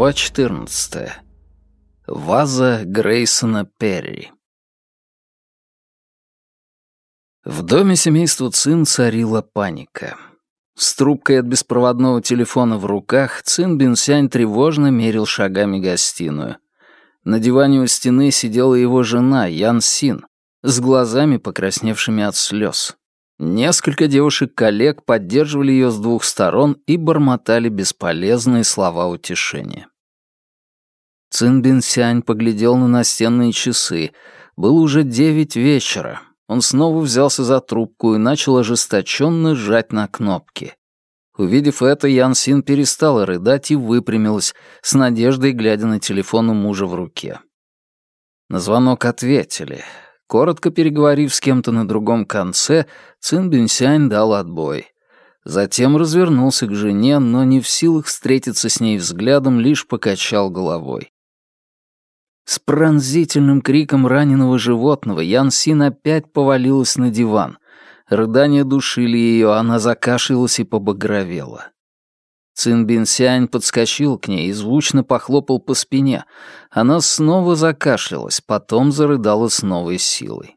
Глава 14. Ваза Грейсона Перри. В доме семейства Цин царила паника. С трубкой от беспроводного телефона в руках Цин Бинсянь тревожно мерил шагами гостиную. На диване у стены сидела его жена Ян Син, с глазами покрасневшими от слез. Несколько девушек-коллег поддерживали ее с двух сторон и бормотали бесполезные слова утешения. Цин Бин Сянь поглядел на настенные часы. Было уже девять вечера. Он снова взялся за трубку и начал ожесточенно сжать на кнопки. Увидев это, Ян Син перестала рыдать и выпрямилась, с надеждой глядя на телефон у мужа в руке. На звонок ответили. Коротко переговорив с кем-то на другом конце, Цин Бюнсянь дал отбой. Затем развернулся к жене, но не в силах встретиться с ней взглядом, лишь покачал головой. С пронзительным криком раненого животного Ян Син опять повалилась на диван. Рыдания душили ее, она закашлялась и побагровела. Цин Бинсянь подскочил к ней и звучно похлопал по спине. Она снова закашлялась, потом зарыдала с новой силой.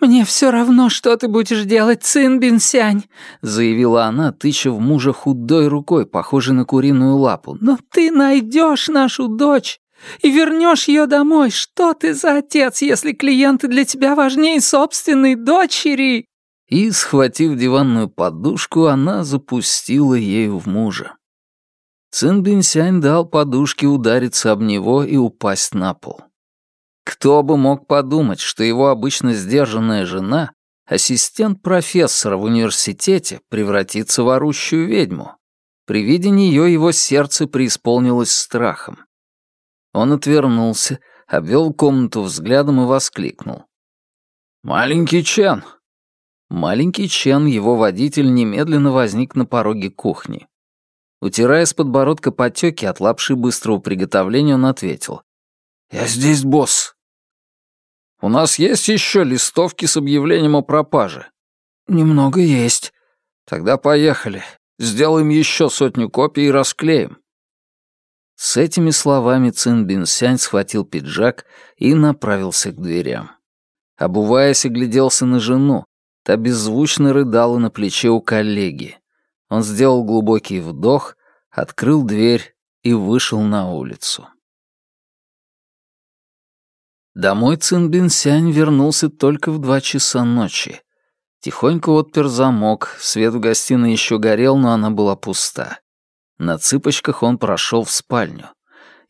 «Мне все равно, что ты будешь делать, Цин Бинсянь», — заявила она, тыча в мужа худой рукой, похожей на куриную лапу. «Но ты найдешь нашу дочь и вернешь ее домой. Что ты за отец, если клиенты для тебя важнее собственной дочери?» и, схватив диванную подушку, она запустила ею в мужа. Цин Бинсянь дал подушке удариться об него и упасть на пол. Кто бы мог подумать, что его обычно сдержанная жена, ассистент профессора в университете, превратится в орущую ведьму. При виде нее его сердце преисполнилось страхом. Он отвернулся, обвел комнату взглядом и воскликнул. «Маленький Чен, Маленький Чен, его водитель, немедленно возник на пороге кухни. Утирая с подбородка потеки от лапши быстрого приготовления, он ответил. «Я здесь, босс». «У нас есть еще листовки с объявлением о пропаже?» «Немного есть». «Тогда поехали. Сделаем еще сотню копий и расклеим». С этими словами Цин Бин Сянь схватил пиджак и направился к дверям. Обуваясь, огляделся на жену, Та беззвучно рыдала на плече у коллеги. Он сделал глубокий вдох, открыл дверь и вышел на улицу. Домой Цин Бинсянь вернулся только в два часа ночи. Тихонько отпер замок, свет в гостиной еще горел, но она была пуста. На цыпочках он прошел в спальню.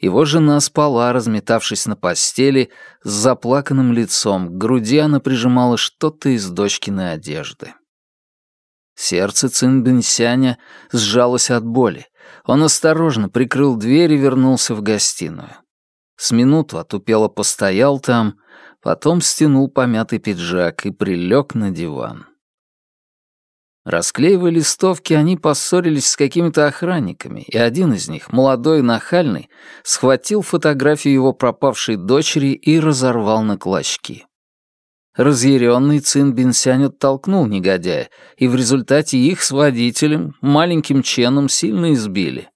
Его жена спала, разметавшись на постели, с заплаканным лицом, к груди она прижимала что-то из дочкиной одежды. Сердце Цинбинсяня сжалось от боли. Он осторожно прикрыл дверь и вернулся в гостиную. С минуту отупело постоял там, потом стянул помятый пиджак и прилег на диван. Расклеивая листовки, они поссорились с какими-то охранниками, и один из них, молодой и нахальный, схватил фотографию его пропавшей дочери и разорвал на клочки. Разъяренный Цин Бинсянь оттолкнул негодяя, и в результате их с водителем, маленьким Ченом, сильно избили.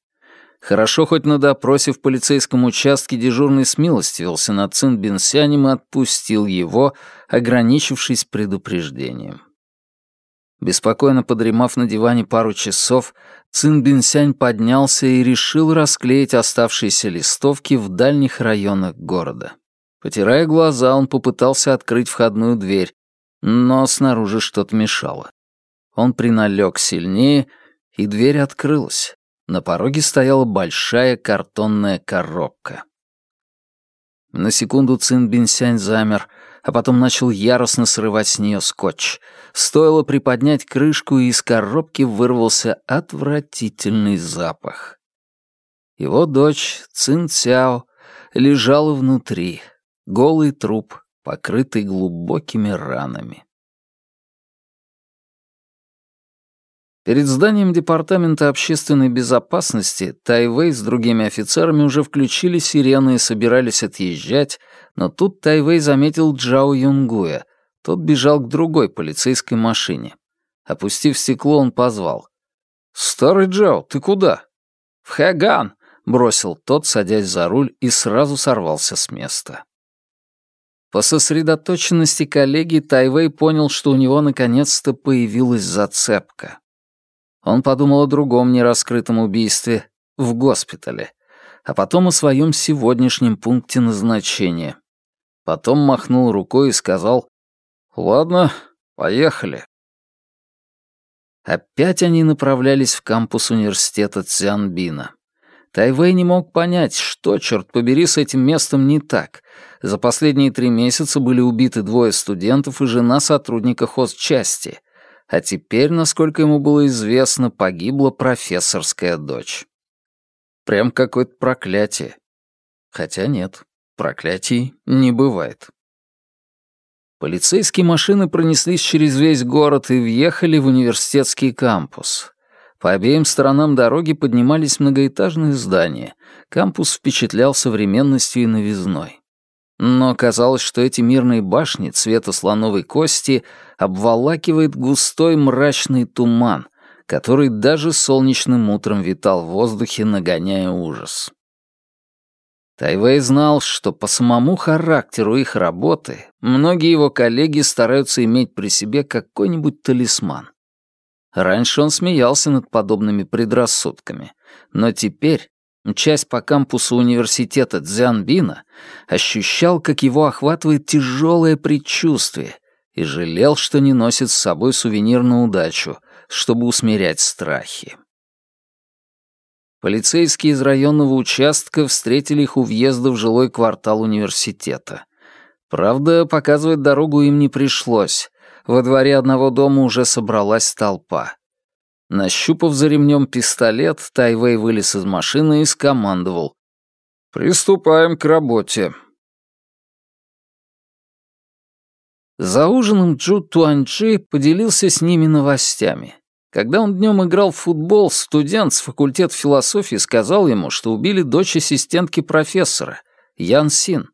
Хорошо хоть на допросе в полицейском участке дежурный смилостивился над Цин Бинсянем и отпустил его, ограничившись предупреждением. Беспокойно подремав на диване пару часов, Цин Бинсянь поднялся и решил расклеить оставшиеся листовки в дальних районах города. Потирая глаза, он попытался открыть входную дверь, но снаружи что-то мешало. Он приналег сильнее, и дверь открылась. На пороге стояла большая картонная коробка. На секунду Цин Бинсянь замер — а потом начал яростно срывать с нее скотч. Стоило приподнять крышку, и из коробки вырвался отвратительный запах. Его дочь, Цин Цяо, лежала внутри, голый труп, покрытый глубокими ранами. Перед зданием Департамента общественной безопасности Тайвей с другими офицерами уже включили сирены и собирались отъезжать, но тут Тайвей заметил Джао Юнгуя. Тот бежал к другой полицейской машине. Опустив стекло, он позвал. «Старый Джао, ты куда?» «В Хэган. — бросил тот, садясь за руль, и сразу сорвался с места. По сосредоточенности коллеги Тайвей понял, что у него наконец-то появилась зацепка. Он подумал о другом нераскрытом убийстве в госпитале, а потом о своем сегодняшнем пункте назначения. Потом махнул рукой и сказал «Ладно, поехали». Опять они направлялись в кампус университета Цзянбина. Тайвей не мог понять, что, черт побери, с этим местом не так. За последние три месяца были убиты двое студентов и жена сотрудника хозчасти. А теперь, насколько ему было известно, погибла профессорская дочь. Прям какое-то проклятие. Хотя нет, проклятий не бывает. Полицейские машины пронеслись через весь город и въехали в университетский кампус. По обеим сторонам дороги поднимались многоэтажные здания. Кампус впечатлял современностью и новизной. Но казалось, что эти мирные башни цвета слоновой кости обволакивает густой мрачный туман, который даже солнечным утром витал в воздухе, нагоняя ужас. Тайвей знал, что по самому характеру их работы многие его коллеги стараются иметь при себе какой-нибудь талисман. Раньше он смеялся над подобными предрассудками, но теперь, часть по кампусу университета Цзянбина, ощущал, как его охватывает тяжелое предчувствие и жалел, что не носит с собой сувенир на удачу, чтобы усмирять страхи. Полицейские из районного участка встретили их у въезда в жилой квартал университета. Правда, показывать дорогу им не пришлось во дворе одного дома уже собралась толпа. Нащупав за ремнем пистолет, Тайвей вылез из машины и скомандовал. «Приступаем к работе». За ужином Джу Туанчи поделился с ними новостями. Когда он днем играл в футбол, студент с факультета философии сказал ему, что убили дочь ассистентки профессора, Ян Син.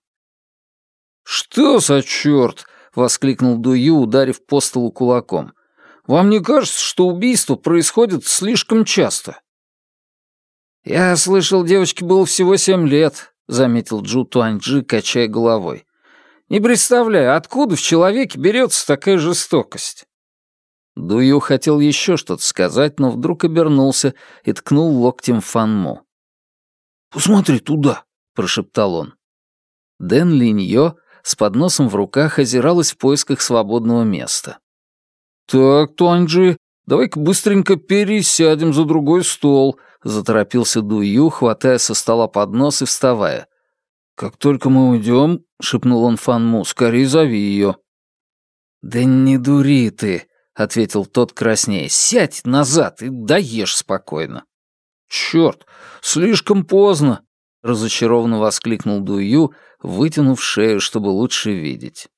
«Что за черт?» — воскликнул Дую, ударив по столу кулаком. «Вам не кажется, что убийства происходят слишком часто?» «Я слышал, девочке было всего семь лет», — заметил Джу Туаньджи, качая головой. «Не представляю, откуда в человеке берется такая жестокость?» Дую хотел еще что-то сказать, но вдруг обернулся и ткнул локтем Фанму. «Посмотри туда», — прошептал он. Дэн Линьё с подносом в руках озиралась в поисках свободного места. «Так, Туанджи, давай-ка быстренько пересядем за другой стол», — заторопился Дую, хватая со стола поднос и вставая. «Как только мы уйдем», — шепнул он Фанму, — «скорее зови ее». «Да не дури ты», — ответил тот краснее. «Сядь назад и доешь спокойно». «Черт, слишком поздно», — разочарованно воскликнул Дую, вытянув шею, чтобы лучше видеть.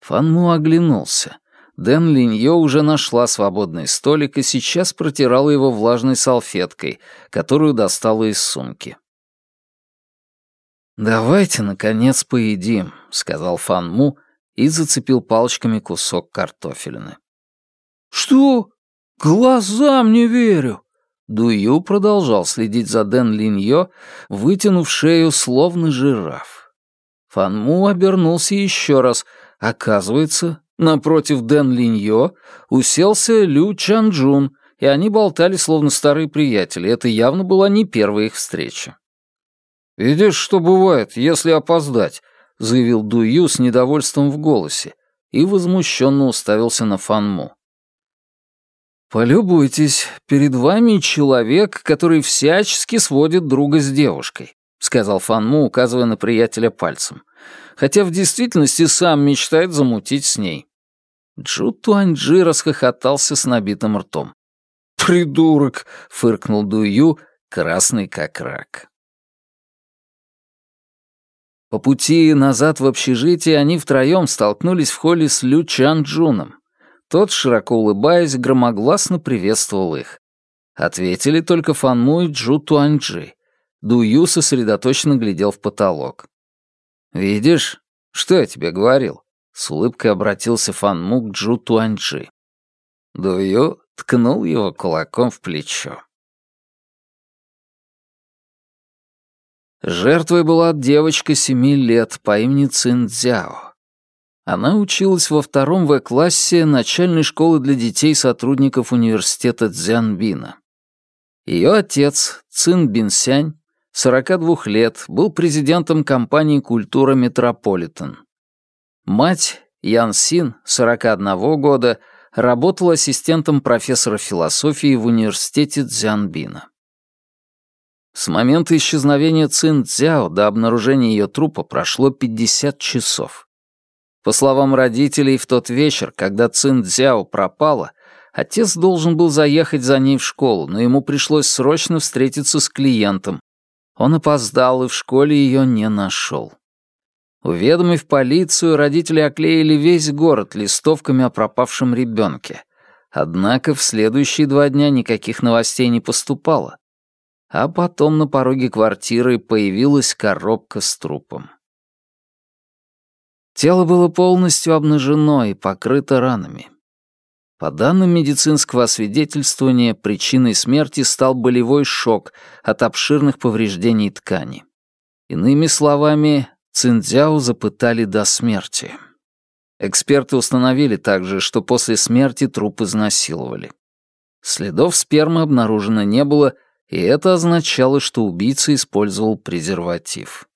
Фанму оглянулся. Дэн Линьё уже нашла свободный столик и сейчас протирала его влажной салфеткой, которую достала из сумки. «Давайте, наконец, поедим», — сказал Фанму и зацепил палочками кусок картофелины. «Что? Глазам не верю!» Дую продолжал следить за Дэн Линьё, вытянув шею, словно жираф. Фанму обернулся еще раз. Оказывается, напротив Дэн Линьё уселся Лю Чанджун, и они болтали, словно старые приятели. Это явно была не первая их встреча. «Видишь, что бывает, если опоздать», — заявил Дую с недовольством в голосе и возмущенно уставился на Фанму. «Полюбуйтесь, перед вами человек, который всячески сводит друга с девушкой», — сказал Фанму, указывая на приятеля пальцем. «Хотя в действительности сам мечтает замутить с ней». Джу Туаньджи расхохотался с набитым ртом. «Придурок!» — фыркнул Дую, красный как рак. По пути назад в общежитие они втроем столкнулись в холле с Лю Чан Джуном. Тот, широко улыбаясь, громогласно приветствовал их. Ответили только Фанму и Джу Туаньджи. Дую сосредоточенно глядел в потолок. «Видишь, что я тебе говорил?» С улыбкой обратился Фанму к Джу Туаньджи. Дую ткнул его кулаком в плечо. Жертвой была девочка семи лет по имени Цин Цзяо. Она училась во втором В-классе начальной школы для детей сотрудников университета Цзянбина. Ее отец, Цин Бинсянь, 42 лет, был президентом компании «Культура Метрополитен». Мать, Ян Син, 41 года, работала ассистентом профессора философии в университете Цзянбина. С момента исчезновения Цин Цзяо до обнаружения ее трупа прошло 50 часов. По словам родителей, в тот вечер, когда Цин Цзяо пропала, отец должен был заехать за ней в школу, но ему пришлось срочно встретиться с клиентом. Он опоздал и в школе ее не нашел. Уведомив полицию, родители оклеили весь город листовками о пропавшем ребенке. Однако в следующие два дня никаких новостей не поступало. А потом на пороге квартиры появилась коробка с трупом. Тело было полностью обнажено и покрыто ранами. По данным медицинского освидетельствования, причиной смерти стал болевой шок от обширных повреждений ткани. Иными словами, Циндзяо запытали до смерти. Эксперты установили также, что после смерти труп изнасиловали. Следов спермы обнаружено не было, и это означало, что убийца использовал презерватив.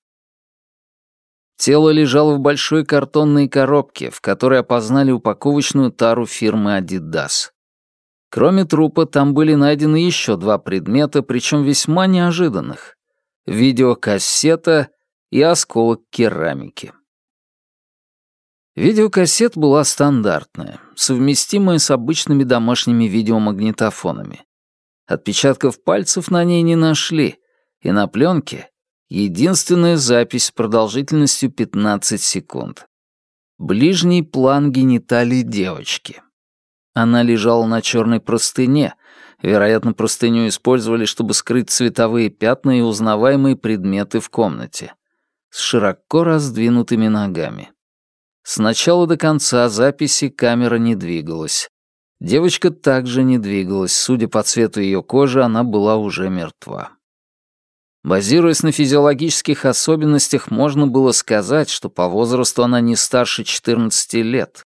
Тело лежало в большой картонной коробке, в которой опознали упаковочную тару фирмы Adidas. Кроме трупа, там были найдены еще два предмета, причем весьма неожиданных. Видеокассета и осколок керамики. Видеокассета была стандартная, совместимая с обычными домашними видеомагнитофонами. Отпечатков пальцев на ней не нашли, и на пленке единственная запись с продолжительностью 15 секунд. Ближний план гениталий девочки. Она лежала на черной простыне, вероятно, простыню использовали, чтобы скрыть цветовые пятна и узнаваемые предметы в комнате с широко раздвинутыми ногами. С начала до конца записи камера не двигалась. Девочка также не двигалась, судя по цвету ее кожи, она была уже мертва. Базируясь на физиологических особенностях, можно было сказать, что по возрасту она не старше 14 лет.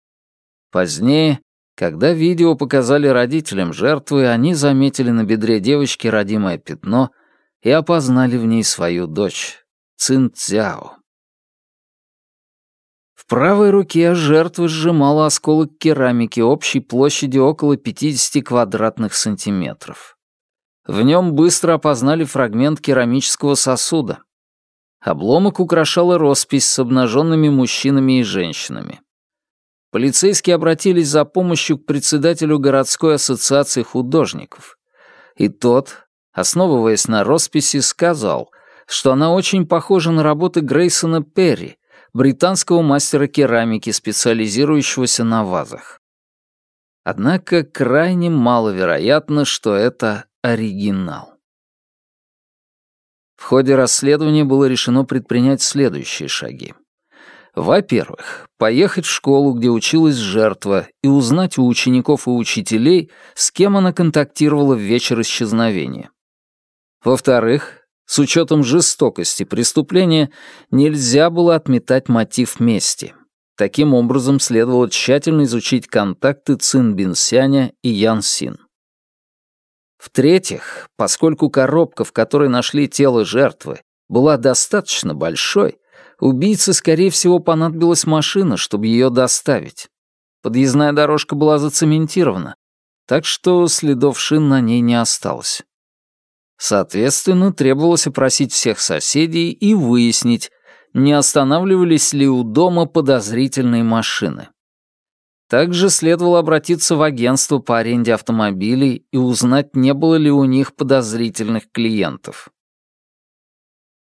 Позднее, когда видео показали родителям жертвы, они заметили на бедре девочки родимое пятно и опознали в ней свою дочь. Цинцяо. В правой руке жертвы сжимала осколок керамики общей площадью около 50 квадратных сантиметров. В нем быстро опознали фрагмент керамического сосуда. Обломок украшала роспись с обнаженными мужчинами и женщинами. Полицейские обратились за помощью к председателю городской ассоциации художников. И тот, основываясь на росписи, сказал, что она очень похожа на работы Грейсона Перри, британского мастера керамики, специализирующегося на вазах. Однако крайне маловероятно, что это оригинал. В ходе расследования было решено предпринять следующие шаги. Во-первых, поехать в школу, где училась жертва, и узнать у учеников и учителей, с кем она контактировала в вечер исчезновения. Во-вторых, с учетом жестокости преступления нельзя было отметать мотив мести. Таким образом, следовало тщательно изучить контакты Цин Бинсяня и Ян Син. В-третьих, поскольку коробка, в которой нашли тело жертвы, была достаточно большой, убийце, скорее всего, понадобилась машина, чтобы ее доставить. Подъездная дорожка была зацементирована, так что следов шин на ней не осталось. Соответственно, требовалось опросить всех соседей и выяснить, не останавливались ли у дома подозрительные машины. Также следовало обратиться в агентство по аренде автомобилей и узнать, не было ли у них подозрительных клиентов.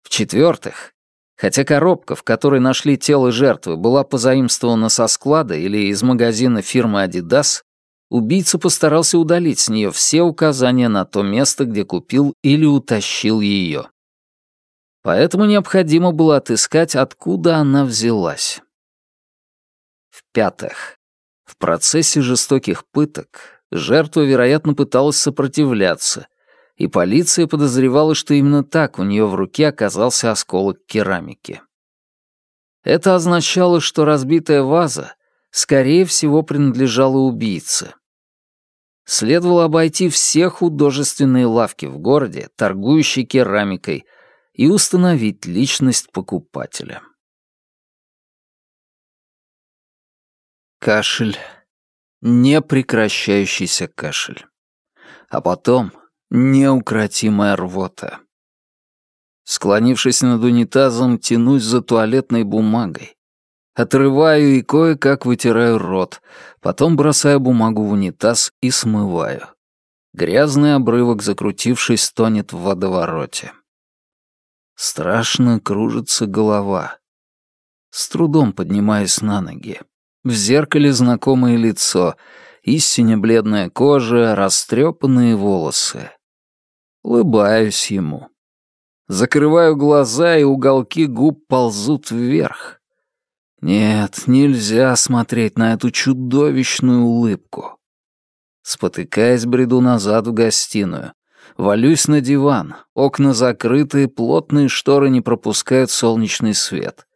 В-четвертых, хотя коробка, в которой нашли тело жертвы, была позаимствована со склада или из магазина фирмы Adidas, убийца постарался удалить с нее все указания на то место, где купил или утащил ее. Поэтому необходимо было отыскать, откуда она взялась. В-пятых, в процессе жестоких пыток жертва, вероятно, пыталась сопротивляться, И полиция подозревала, что именно так у нее в руке оказался осколок керамики. Это означало, что разбитая ваза, скорее всего, принадлежала убийце. Следовало обойти все художественные лавки в городе, торгующие керамикой, и установить личность покупателя. Кашель. Непрекращающийся кашель. А потом неукротимая рвота. Склонившись над унитазом, тянусь за туалетной бумагой. Отрываю и кое-как вытираю рот, потом бросаю бумагу в унитаз и смываю. Грязный обрывок, закрутившись, тонет в водовороте. Страшно кружится голова. С трудом поднимаюсь на ноги. В зеркале знакомое лицо, истинно бледная кожа, растрепанные волосы. Улыбаюсь ему. Закрываю глаза, и уголки губ ползут вверх. Нет, нельзя смотреть на эту чудовищную улыбку. Спотыкаясь, бреду назад в гостиную. Валюсь на диван. Окна закрыты, плотные шторы не пропускают солнечный свет.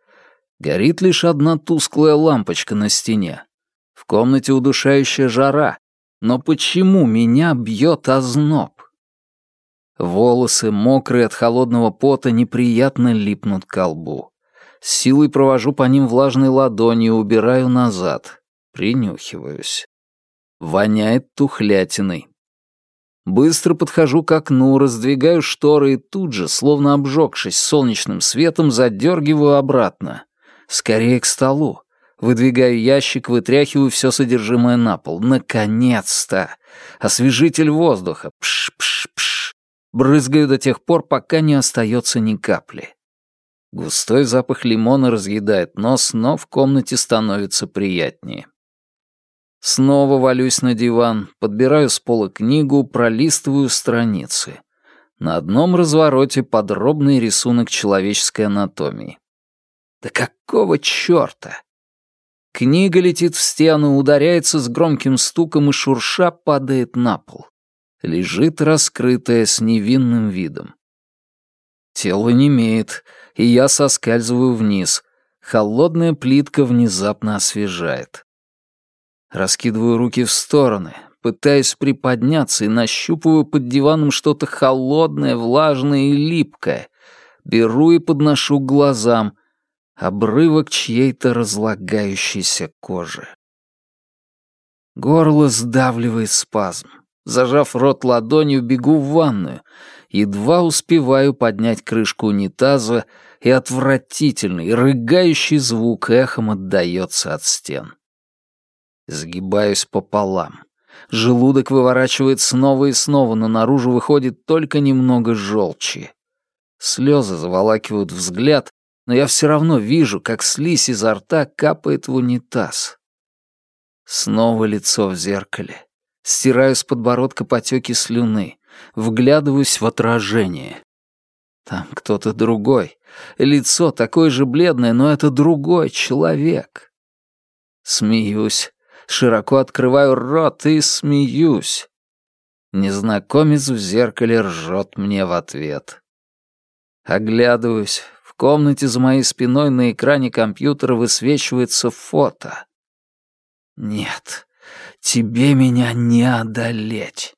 Горит лишь одна тусклая лампочка на стене. В комнате удушающая жара. Но почему меня бьет озноб? Волосы, мокрые от холодного пота, неприятно липнут к лбу. С силой провожу по ним влажной ладонью, убираю назад. Принюхиваюсь. Воняет тухлятиной. Быстро подхожу к окну, раздвигаю шторы и тут же, словно обжегшись солнечным светом, задергиваю обратно. Скорее к столу. Выдвигаю ящик, вытряхиваю все содержимое на пол. Наконец-то! Освежитель воздуха. Пш-пш-пш. Брызгаю до тех пор, пока не остается ни капли. Густой запах лимона разъедает нос, но в комнате становится приятнее. Снова валюсь на диван, подбираю с пола книгу, пролистываю страницы. На одном развороте подробный рисунок человеческой анатомии. Да какого чёрта? Книга летит в стену, ударяется с громким стуком и шурша падает на пол. Лежит раскрытая с невинным видом. Тело немеет, и я соскальзываю вниз. Холодная плитка внезапно освежает. Раскидываю руки в стороны, пытаюсь приподняться и нащупываю под диваном что-то холодное, влажное и липкое. Беру и подношу к глазам — обрывок чьей-то разлагающейся кожи. Горло сдавливает спазм. Зажав рот ладонью, бегу в ванную. Едва успеваю поднять крышку унитаза, и отвратительный, рыгающий звук эхом отдаётся от стен. Сгибаюсь пополам. Желудок выворачивает снова и снова, но наружу выходит только немного желчи. Слезы заволакивают взгляд, но я все равно вижу, как слизь изо рта капает в унитаз. Снова лицо в зеркале. Стираю с подбородка потеки слюны. Вглядываюсь в отражение. Там кто-то другой. Лицо такое же бледное, но это другой человек. Смеюсь. Широко открываю рот и смеюсь. Незнакомец в зеркале ржет мне в ответ. Оглядываюсь, в комнате за моей спиной на экране компьютера высвечивается фото. Нет, тебе меня не одолеть.